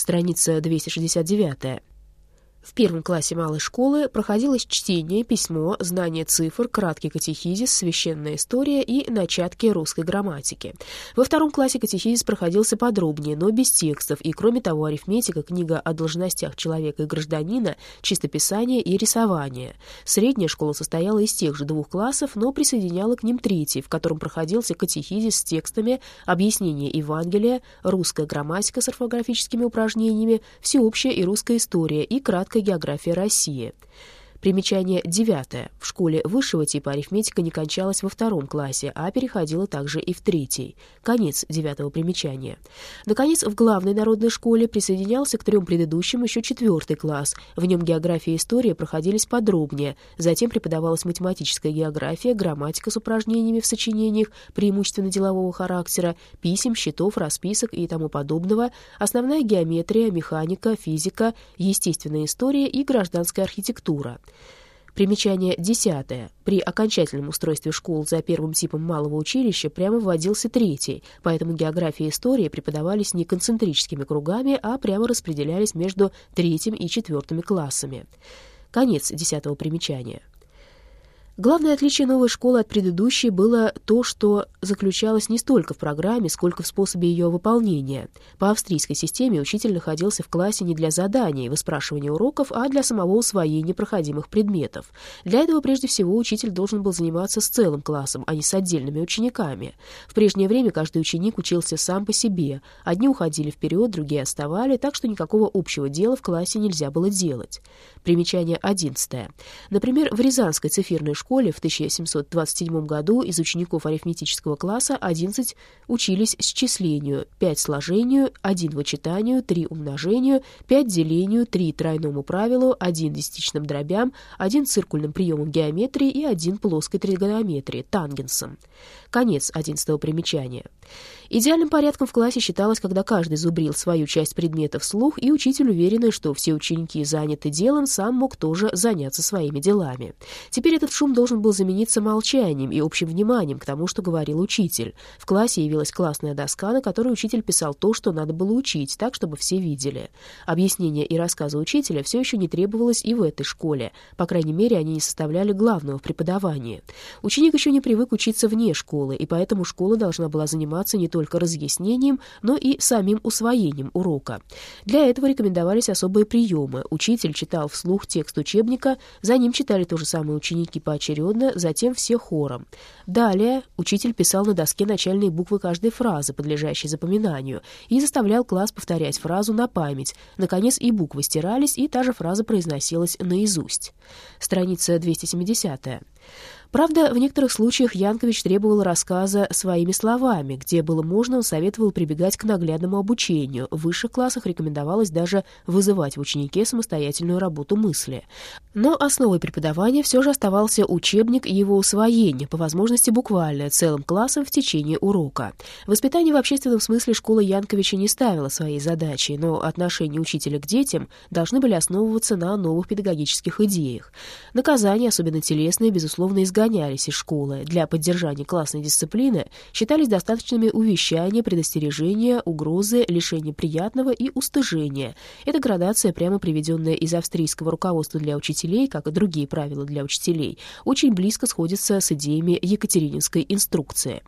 страница 269. В первом классе малой школы проходилось чтение, письмо, знание цифр, краткий катехизис, священная история и начатки русской грамматики. Во втором классе катехизис проходился подробнее, но без текстов, и, кроме того, арифметика, книга о должностях человека и гражданина, чистописание и рисование. Средняя школа состояла из тех же двух классов, но присоединяла к ним третий, в котором проходился катехизис с текстами, объяснение Евангелия, русская грамматика с орфографическими упражнениями, всеобщая и русская история и краткая краткая география России. Примечание девятое. В школе высшего типа арифметика не кончалась во втором классе, а переходила также и в третий. Конец девятого примечания. Наконец, в главной народной школе присоединялся к трем предыдущим еще четвертый класс. В нем география и история проходились подробнее. Затем преподавалась математическая география, грамматика с упражнениями в сочинениях, преимущественно делового характера, писем, счетов, расписок и тому подобного, основная геометрия, механика, физика, естественная история и гражданская архитектура. Примечание десятое. При окончательном устройстве школ за первым типом малого училища прямо вводился третий, поэтому география и история преподавались не концентрическими кругами, а прямо распределялись между третьим и четвертыми классами. Конец десятого примечания. Главное отличие новой школы от предыдущей было то, что заключалось не столько в программе, сколько в способе ее выполнения. По австрийской системе учитель находился в классе не для заданий, выспрашивания уроков, а для самого усвоения проходимых предметов. Для этого прежде всего учитель должен был заниматься с целым классом, а не с отдельными учениками. В прежнее время каждый ученик учился сам по себе. Одни уходили вперед, другие оставали, так что никакого общего дела в классе нельзя было делать. Примечание 11. Например, в Рязанской цифирной школе школе в 1727 году из учеников арифметического класса 11 учились счислению, 5 сложению, 1 вычитанию, 3 умножению, 5 делению, 3 тройному правилу, 1 десятичным дробям, 1 циркульным приемом геометрии и 1 плоской тригонометрии, тангенсом. Конец 11 примечания. Идеальным порядком в классе считалось, когда каждый зубрил свою часть предмета вслух, и учитель, уверенный, что все ученики заняты делом, сам мог тоже заняться своими делами. Теперь этот шум должен был замениться молчанием и общим вниманием к тому, что говорил учитель. В классе явилась классная доска, на которой учитель писал то, что надо было учить, так, чтобы все видели. Объяснения и рассказы учителя все еще не требовалось и в этой школе. По крайней мере, они не составляли главного в преподавании. Ученик еще не привык учиться вне школы, и поэтому школа должна была заниматься не только разъяснением, но и самим усвоением урока. Для этого рекомендовались особые приемы. Учитель читал вслух текст учебника, за ним читали то же самое ученики поочередно, затем все хором. Далее учитель писал на доске начальные буквы каждой фразы, подлежащей запоминанию, и заставлял класс повторять фразу на память. Наконец и буквы стирались, и та же фраза произносилась наизусть. Страница 270. Правда, в некоторых случаях Янкович требовал рассказа своими словами, где было можно, он советовал прибегать к наглядному обучению. В высших классах рекомендовалось даже вызывать в ученике самостоятельную работу мысли. Но основой преподавания все же оставался учебник и его усвоение, по возможности буквально, целым классом в течение урока. Воспитание в общественном смысле школа Янковича не ставила своей задачей, но отношения учителя к детям должны были основываться на новых педагогических идеях. Наказания, особенно телесные, безусловно, изготовлены изгонялись из школы. Для поддержания классной дисциплины считались достаточными увещания, предостережения, угрозы, лишения приятного и устыжения. Эта градация, прямо приведенная из австрийского руководства для учителей, как и другие правила для учителей, очень близко сходится с идеями Екатерининской инструкции.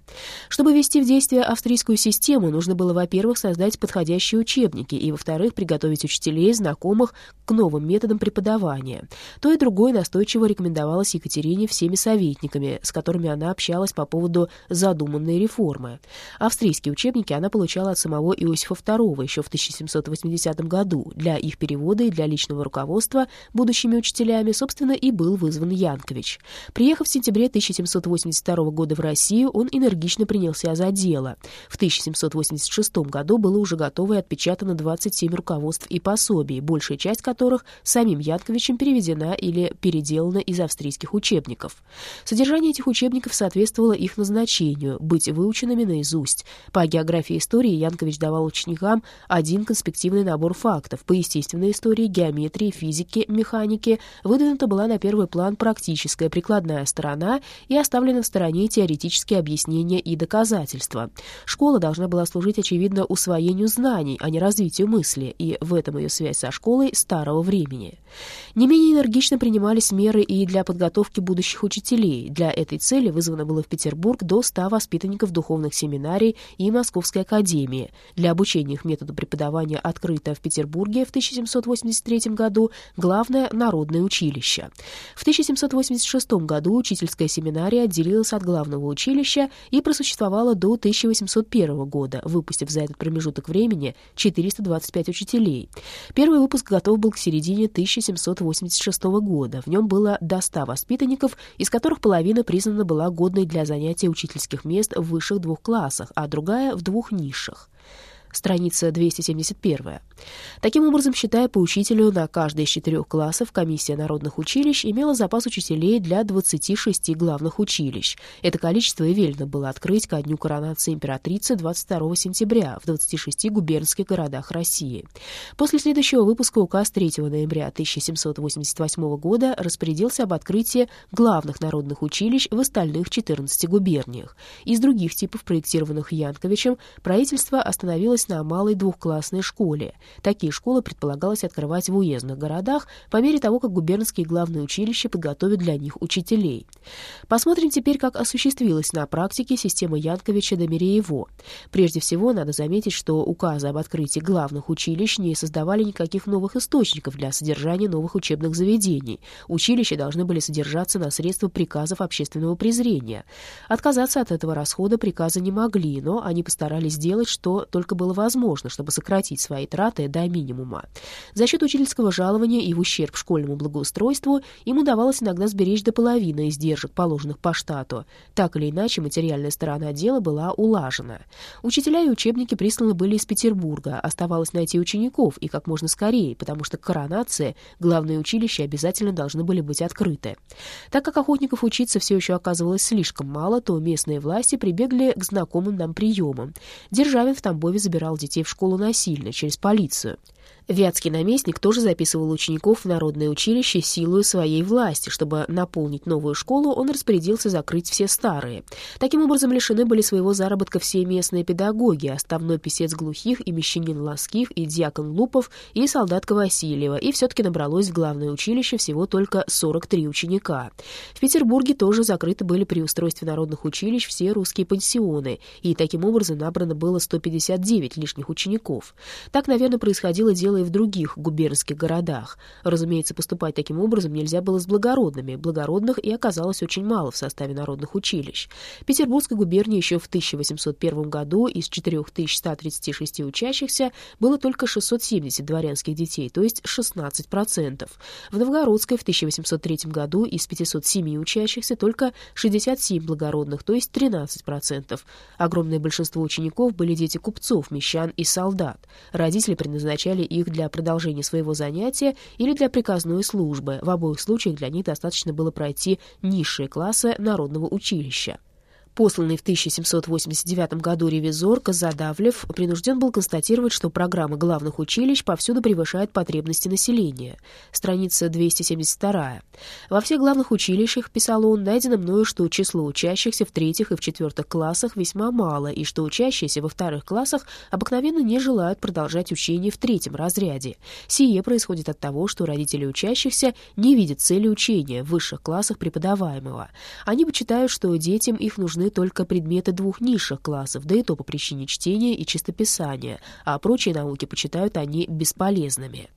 Чтобы ввести в действие австрийскую систему, нужно было, во-первых, создать подходящие учебники и, во-вторых, приготовить учителей, знакомых к новым методам преподавания. То и другое настойчиво рекомендовалось Екатерине всеми советами, советниками, с которыми она общалась по поводу задуманной реформы. Австрийские учебники она получала от самого Иосифа II еще в 1780 году. Для их перевода и для личного руководства будущими учителями, собственно, и был вызван Янкович. Приехав в сентябре 1782 года в Россию, он энергично принялся за дело. В 1786 году было уже готово и отпечатано 27 руководств и пособий, большая часть которых самим Янковичем переведена или переделана из австрийских учебников. Содержание этих учебников соответствовало их назначению — быть выученными наизусть. По географии и истории Янкович давал ученикам один конспективный набор фактов. По естественной истории, геометрии, физике, механике выдвинута была на первый план практическая прикладная сторона и оставлены в стороне теоретические объяснения и доказательства. Школа должна была служить, очевидно, усвоению знаний, а не развитию мысли, и в этом ее связь со школой старого времени. Не менее энергично принимались меры и для подготовки будущих учителей. Для этой цели вызвано было в Петербург до 100 воспитанников духовных семинарий и Московской академии. Для обучения их методу преподавания открыто в Петербурге в 1783 году главное народное училище. В 1786 году учительская семинария отделилась от главного училища и просуществовала до 1801 года, выпустив за этот промежуток времени 425 учителей. Первый выпуск готов был к середине 1786 года. В нем было до 100 воспитанников, из которых половина признана была годной для занятия учительских мест в высших двух классах, а другая — в двух низших страница 271. Таким образом, считая по учителю на каждый из четырех классов, комиссия народных училищ имела запас учителей для 26 главных училищ. Это количество и велено было открыть ко дню коронации императрицы 22 сентября в 26 губернских городах России. После следующего выпуска указ 3 ноября 1788 года распорядился об открытии главных народных училищ в остальных 14 губерниях. Из других типов, проектированных Янковичем, правительство остановилось остановилась на малой двухклассной школе. Такие школы предполагалось открывать в уездных городах по мере того, как губернские главные училища подготовят для них учителей. Посмотрим теперь, как осуществилась на практике система Янковича до Мереево. Прежде всего, надо заметить, что указы об открытии главных училищ не создавали никаких новых источников для содержания новых учебных заведений. Училища должны были содержаться на средства приказов общественного презрения. Отказаться от этого расхода приказы не могли, но они постарались сделать, что только было возможно, чтобы сократить свои траты до минимума. За счет учительского жалования и в ущерб школьному благоустройству им удавалось иногда сберечь до половины издержек, положенных по штату. Так или иначе, материальная сторона дела была улажена. Учителя и учебники присланы были из Петербурга. Оставалось найти учеников, и как можно скорее, потому что к коронации главные училища обязательно должны были быть открыты. Так как охотников учиться все еще оказывалось слишком мало, то местные власти прибегли к знакомым нам приемам. Державин в Тамбове забирал детей в школу насильно, через полицию. Вятский наместник тоже записывал учеников в народное училище силой своей власти. Чтобы наполнить новую школу, он распорядился закрыть все старые. Таким образом, лишены были своего заработка все местные педагоги, оставной писец глухих и мещанин Лоскив, и дьякон Лупов, и солдатка Васильева, и все-таки набралось в главное училище всего только 43 ученика. В Петербурге тоже закрыты были при устройстве народных училищ все русские пансионы, и таким образом набрано было 159 лишних учеников. Так, наверное, происходило дело и в других губернских городах. Разумеется, поступать таким образом нельзя было с благородными. Благородных и оказалось очень мало в составе народных училищ. Петербургской губернии еще в 1801 году из 4136 учащихся было только 670 дворянских детей, то есть 16%. В Новгородской в 1803 году из 507 учащихся только 67 благородных, то есть 13%. Огромное большинство учеников были дети купцов, мещан и солдат. Родители предназначали их для продолжения своего занятия или для приказной службы. В обоих случаях для них достаточно было пройти низшие классы народного училища. Посланный в 1789 году ревизор Казадавлев принужден был констатировать, что программа главных училищ повсюду превышает потребности населения. Страница 272. Во всех главных училищах, писал он, найдено мною, что число учащихся в третьих и в четвертых классах весьма мало, и что учащиеся во вторых классах обыкновенно не желают продолжать учение в третьем разряде. Сие происходит от того, что родители учащихся не видят цели учения в высших классах преподаваемого. Они почитают, что детям их нужны только предметы двух низших классов, да и то по причине чтения и чистописания, а прочие науки почитают они бесполезными.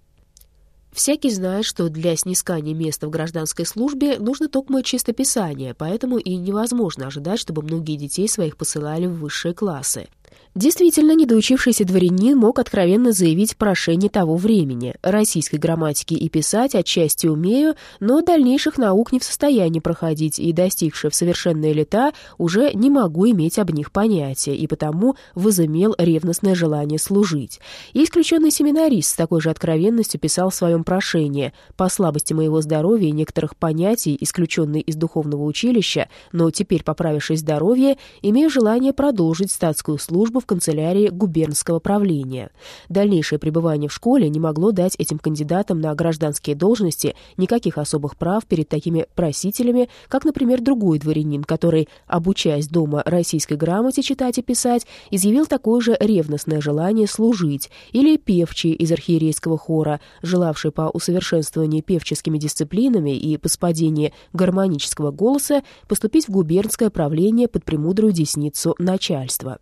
Всякий знает, что для снискания места в гражданской службе нужно только чистописание, поэтому и невозможно ожидать, чтобы многие детей своих посылали в высшие классы. Действительно, недоучившийся дворянин мог откровенно заявить прошение того времени. Российской грамматики и писать отчасти умею, но дальнейших наук не в состоянии проходить, и, достигши в совершенные лета, уже не могу иметь об них понятия, и потому возымел ревностное желание служить. И исключенный семинарист с такой же откровенностью писал в своем прошении «По слабости моего здоровья и некоторых понятий, исключенный из духовного училища, но теперь, поправившись здоровье, имею желание продолжить статскую службу в канцелярии губернского правления. Дальнейшее пребывание в школе не могло дать этим кандидатам на гражданские должности никаких особых прав перед такими просителями, как, например, другой дворянин, который, обучаясь дома российской грамоте читать и писать, изъявил такое же ревностное желание служить, или певчий из архиерейского хора, желавший по усовершенствованию певческими дисциплинами и по спадении гармонического голоса поступить в губернское правление под премудрую десницу начальства.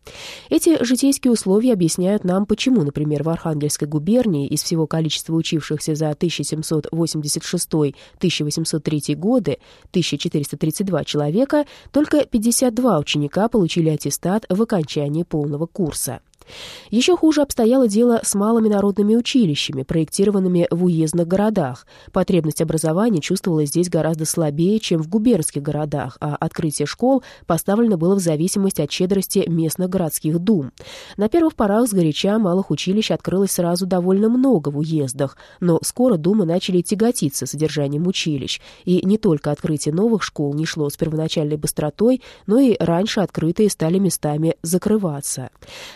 Эти эти житейские условия объясняют нам, почему, например, в Архангельской губернии из всего количества учившихся за 1786-1803 годы 1432 человека, только 52 ученика получили аттестат в окончании полного курса. Еще хуже обстояло дело с малыми народными училищами, проектированными в уездных городах. Потребность образования чувствовалась здесь гораздо слабее, чем в губернских городах, а открытие школ поставлено было в зависимости от щедрости местных городских дум. На первых порах сгоряча малых училищ открылось сразу довольно много в уездах, но скоро думы начали тяготиться содержанием училищ, и не только открытие новых школ не шло с первоначальной быстротой, но и раньше открытые стали местами закрываться.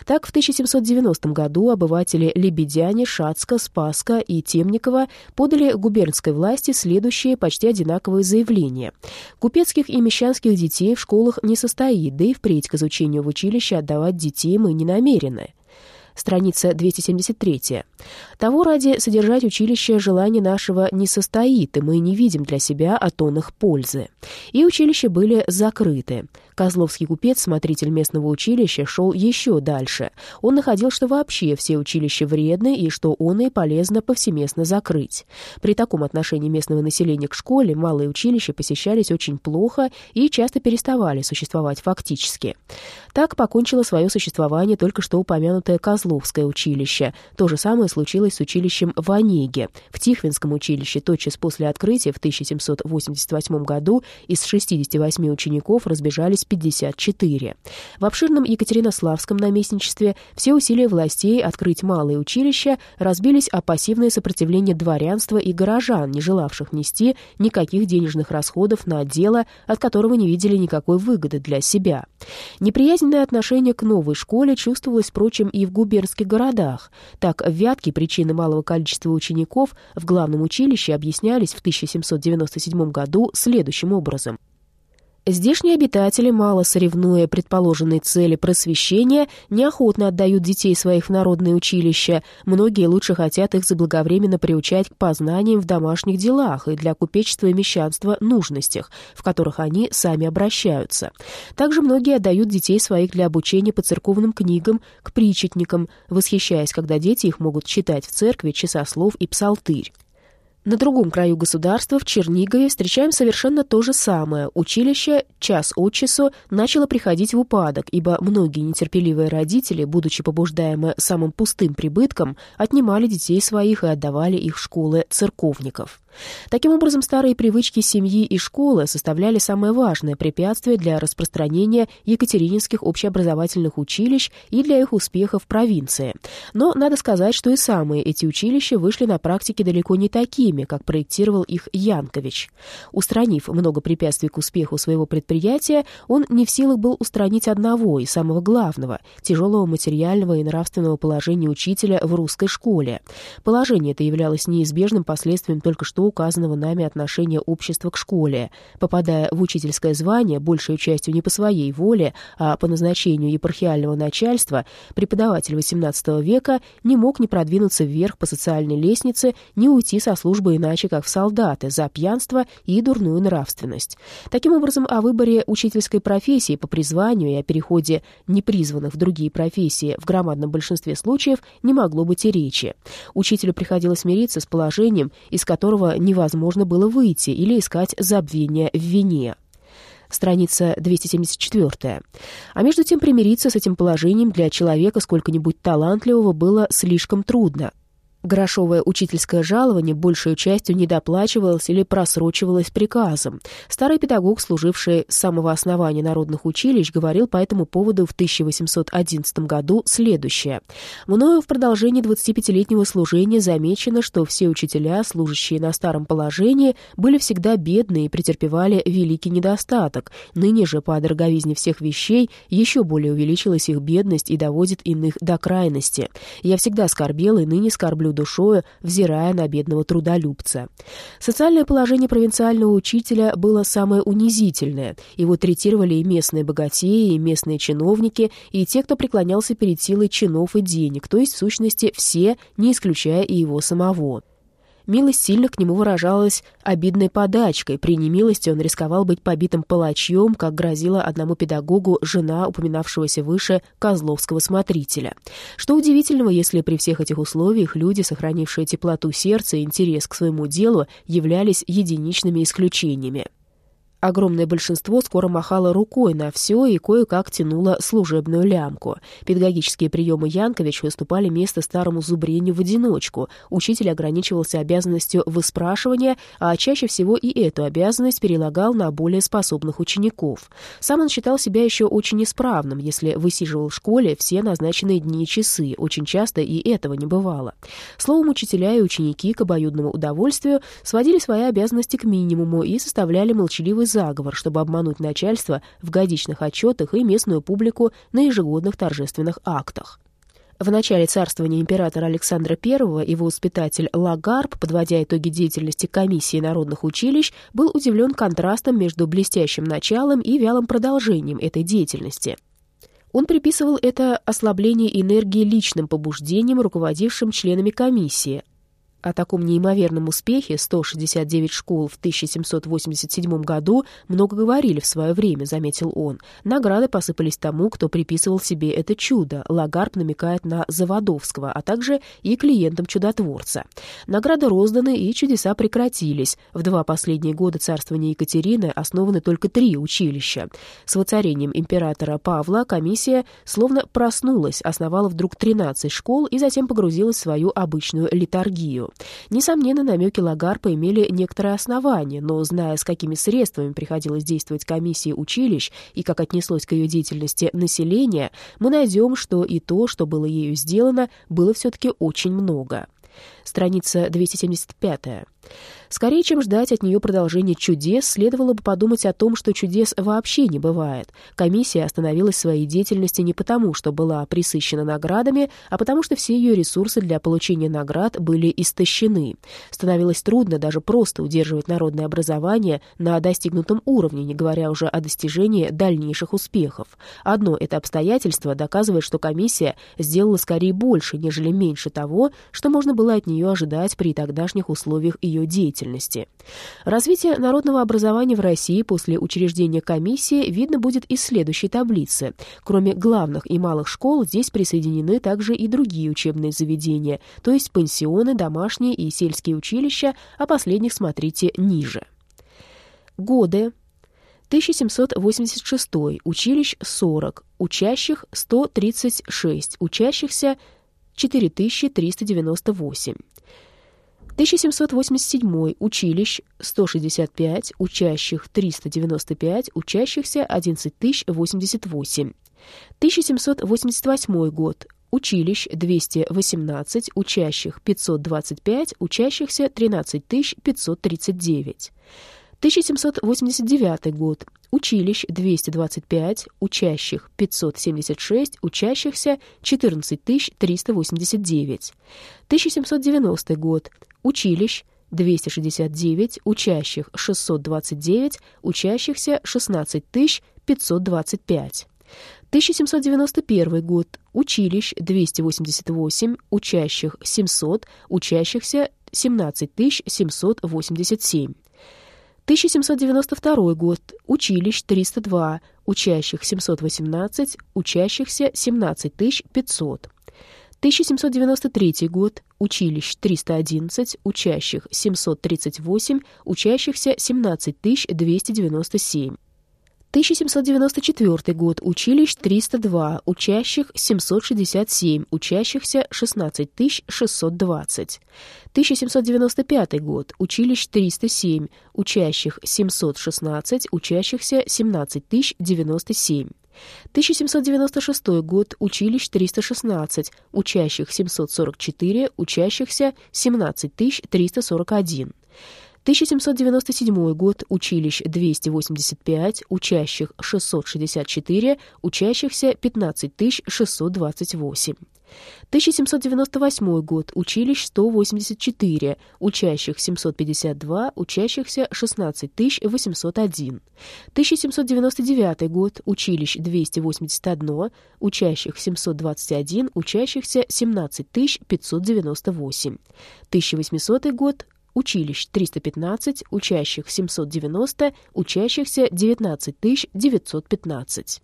Так, в 1790 году обыватели Лебедяне, Шацка, Спаска и Темникова подали губернской власти следующие почти одинаковые заявления. Купецких и мещанских детей в школах не состоит, да и впредь к изучению в училище отдавать детей мы не намерены страница 273. Того ради содержать училище желание нашего не состоит, и мы не видим для себя их пользы. И училища были закрыты. Козловский купец, смотритель местного училища, шел еще дальше. Он находил, что вообще все училища вредны и что он и полезно повсеместно закрыть. При таком отношении местного населения к школе малые училища посещались очень плохо и часто переставали существовать фактически. Так покончило свое существование только что упомянутое Козловское училище. То же самое случилось с училищем в Онеге. В Тихвинском училище тотчас после открытия в 1788 году из 68 учеников разбежались 54. В обширном Екатеринославском наместничестве все усилия властей открыть малые училища разбились о пассивное сопротивление дворянства и горожан, не желавших нести никаких денежных расходов на дело, от которого не видели никакой выгоды для себя. Неприязнь Болезненное отношение к новой школе чувствовалось, впрочем, и в губернских городах. Так, в Вятке причины малого количества учеников в главном училище объяснялись в 1797 году следующим образом. Здешние обитатели, мало соревнуя предположенной цели просвещения, неохотно отдают детей своих в народные училища. Многие лучше хотят их заблаговременно приучать к познаниям в домашних делах и для купечества и мещанства нужностях, в которых они сами обращаются. Также многие отдают детей своих для обучения по церковным книгам, к причетникам, восхищаясь, когда дети их могут читать в церкви часослов и псалтырь. На другом краю государства, в Чернигове, встречаем совершенно то же самое. Училище час от часу начало приходить в упадок, ибо многие нетерпеливые родители, будучи побуждаемы самым пустым прибытком, отнимали детей своих и отдавали их в школы церковников. Таким образом, старые привычки семьи и школы составляли самое важное препятствие для распространения екатерининских общеобразовательных училищ и для их успеха в провинции. Но надо сказать, что и самые эти училища вышли на практике далеко не такими, как проектировал их Янкович. Устранив много препятствий к успеху своего предприятия, он не в силах был устранить одного и самого главного – тяжелого материального и нравственного положения учителя в русской школе. Положение это являлось неизбежным последствием только что указанного нами отношения общества к школе. Попадая в учительское звание, большей частью не по своей воле, а по назначению епархиального начальства, преподаватель XVIII века не мог не продвинуться вверх по социальной лестнице, не уйти со службы иначе, как в солдаты, за пьянство и дурную нравственность. Таким образом, о выборе учительской профессии по призванию и о переходе непризванных в другие профессии в громадном большинстве случаев не могло быть и речи. Учителю приходилось мириться с положением, из которого невозможно было выйти или искать забвения в вине. страница 274. А между тем примириться с этим положением для человека сколько-нибудь талантливого было слишком трудно. Грошовое учительское жалование большей частью недоплачивалось или просрочивалось приказом. Старый педагог, служивший с самого основания народных училищ, говорил по этому поводу в 1811 году следующее. «Мною в продолжении 25-летнего служения замечено, что все учителя, служащие на старом положении, были всегда бедны и претерпевали великий недостаток. Ныне же, по дороговизне всех вещей, еще более увеличилась их бедность и доводит иных до крайности. Я всегда скорбел и ныне скорблю душою, взирая на бедного трудолюбца. Социальное положение провинциального учителя было самое унизительное. Его третировали и местные богатеи, и местные чиновники, и те, кто преклонялся перед силой чинов и денег, то есть, в сущности, все, не исключая и его самого. Милость сильно к нему выражалась обидной подачкой. При немилости он рисковал быть побитым палачьем, как грозила одному педагогу жена упоминавшегося выше Козловского смотрителя. Что удивительного, если при всех этих условиях люди, сохранившие теплоту сердца и интерес к своему делу, являлись единичными исключениями. Огромное большинство скоро махало рукой на все и кое-как тянуло служебную лямку. Педагогические приемы Янкович выступали место старому зубрению в одиночку. Учитель ограничивался обязанностью выспрашивания, а чаще всего и эту обязанность перелагал на более способных учеников. Сам он считал себя еще очень исправным, если высиживал в школе все назначенные дни и часы. Очень часто и этого не бывало. Словом, учителя и ученики к обоюдному удовольствию сводили свои обязанности к минимуму и составляли молчаливый заговор, чтобы обмануть начальство в годичных отчетах и местную публику на ежегодных торжественных актах. В начале царствования императора Александра I его воспитатель Лагарб, подводя итоги деятельности комиссии народных училищ, был удивлен контрастом между блестящим началом и вялым продолжением этой деятельности. Он приписывал это ослабление энергии личным побуждением, руководившим членами комиссии, о таком неимоверном успехе 169 школ в 1787 году много говорили в свое время, заметил он. Награды посыпались тому, кто приписывал себе это чудо. Лагарб намекает на Заводовского, а также и клиентам чудотворца. Награды розданы, и чудеса прекратились. В два последние года царствования Екатерины основаны только три училища. С воцарением императора Павла комиссия словно проснулась, основала вдруг 13 школ и затем погрузилась в свою обычную литургию. Несомненно, намеки Лагарпа имели некоторое основание, но, зная, с какими средствами приходилось действовать комиссии училищ и как отнеслось к ее деятельности население, мы найдем, что и то, что было ею сделано, было все-таки очень много. Страница 275. Скорее, чем ждать от нее продолжения чудес, следовало бы подумать о том, что чудес вообще не бывает. Комиссия остановилась в своей деятельности не потому, что была присыщена наградами, а потому что все ее ресурсы для получения наград были истощены. Становилось трудно даже просто удерживать народное образование на достигнутом уровне, не говоря уже о достижении дальнейших успехов. Одно это обстоятельство доказывает, что комиссия сделала скорее больше, нежели меньше того, что можно было от нее ожидать при тогдашних условиях ее деятельности. Развитие народного образования в России после учреждения комиссии видно будет из следующей таблицы. Кроме главных и малых школ, здесь присоединены также и другие учебные заведения, то есть пансионы, домашние и сельские училища, о последних смотрите ниже. Годы 1786, училищ 40, учащих 136, учащихся 4398. 1787 училищ 165, учащих 395, учащихся 11088. 1788 год. Училищ 218, учащих 525, учащихся 13539. 1789 год. Училищ 225, учащих 576, учащихся 14389. 1790 год училищ 269, учащих 629, учащихся 16 525. 1791 год. Училищ 288, учащих 700, учащихся 17 787. 1792 год. Училищ 302, учащих 718, учащихся 17 500. 1793 год. Училищ 311, учащих 738, учащихся 17 297. 1794 год. Училищ 302, учащих 767, учащихся 16 620. 1795 год. Училищ 307, учащих 716, учащихся 17 097. 1796 год. Училищ 316, учащих 744, учащихся 17 341. 1797 год. Училищ 285, учащих 664, учащихся 15 628. 1798 год. Училищ 184, учащих 752, учащихся 16 801. 1799 год. Училищ 281, учащих 721, учащихся 17 598. 1800 год училищ 315, учащих 790, учащихся 19 915.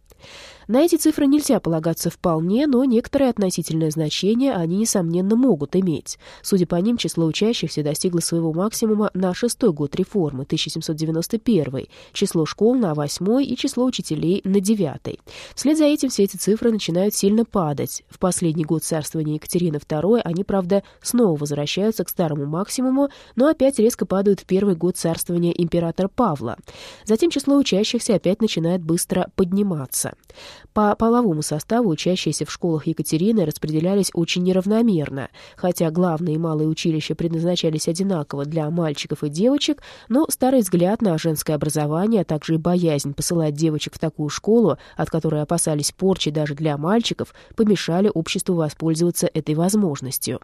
На эти цифры нельзя полагаться вполне, но некоторое относительное значение они, несомненно, могут иметь. Судя по ним, число учащихся достигло своего максимума на шестой год реформы, 1791, число школ на восьмой и число учителей на девятый. Вслед за этим все эти цифры начинают сильно падать. В последний год царствования Екатерины II они, правда, снова возвращаются к старому максимуму, но опять резко падают в первый год царствования императора Павла. Затем число учащихся опять начинает быстро подниматься. По половому составу учащиеся в школах Екатерины распределялись очень неравномерно. Хотя главные и малые училища предназначались одинаково для мальчиков и девочек, но старый взгляд на женское образование, а также и боязнь посылать девочек в такую школу, от которой опасались порчи даже для мальчиков, помешали обществу воспользоваться этой возможностью.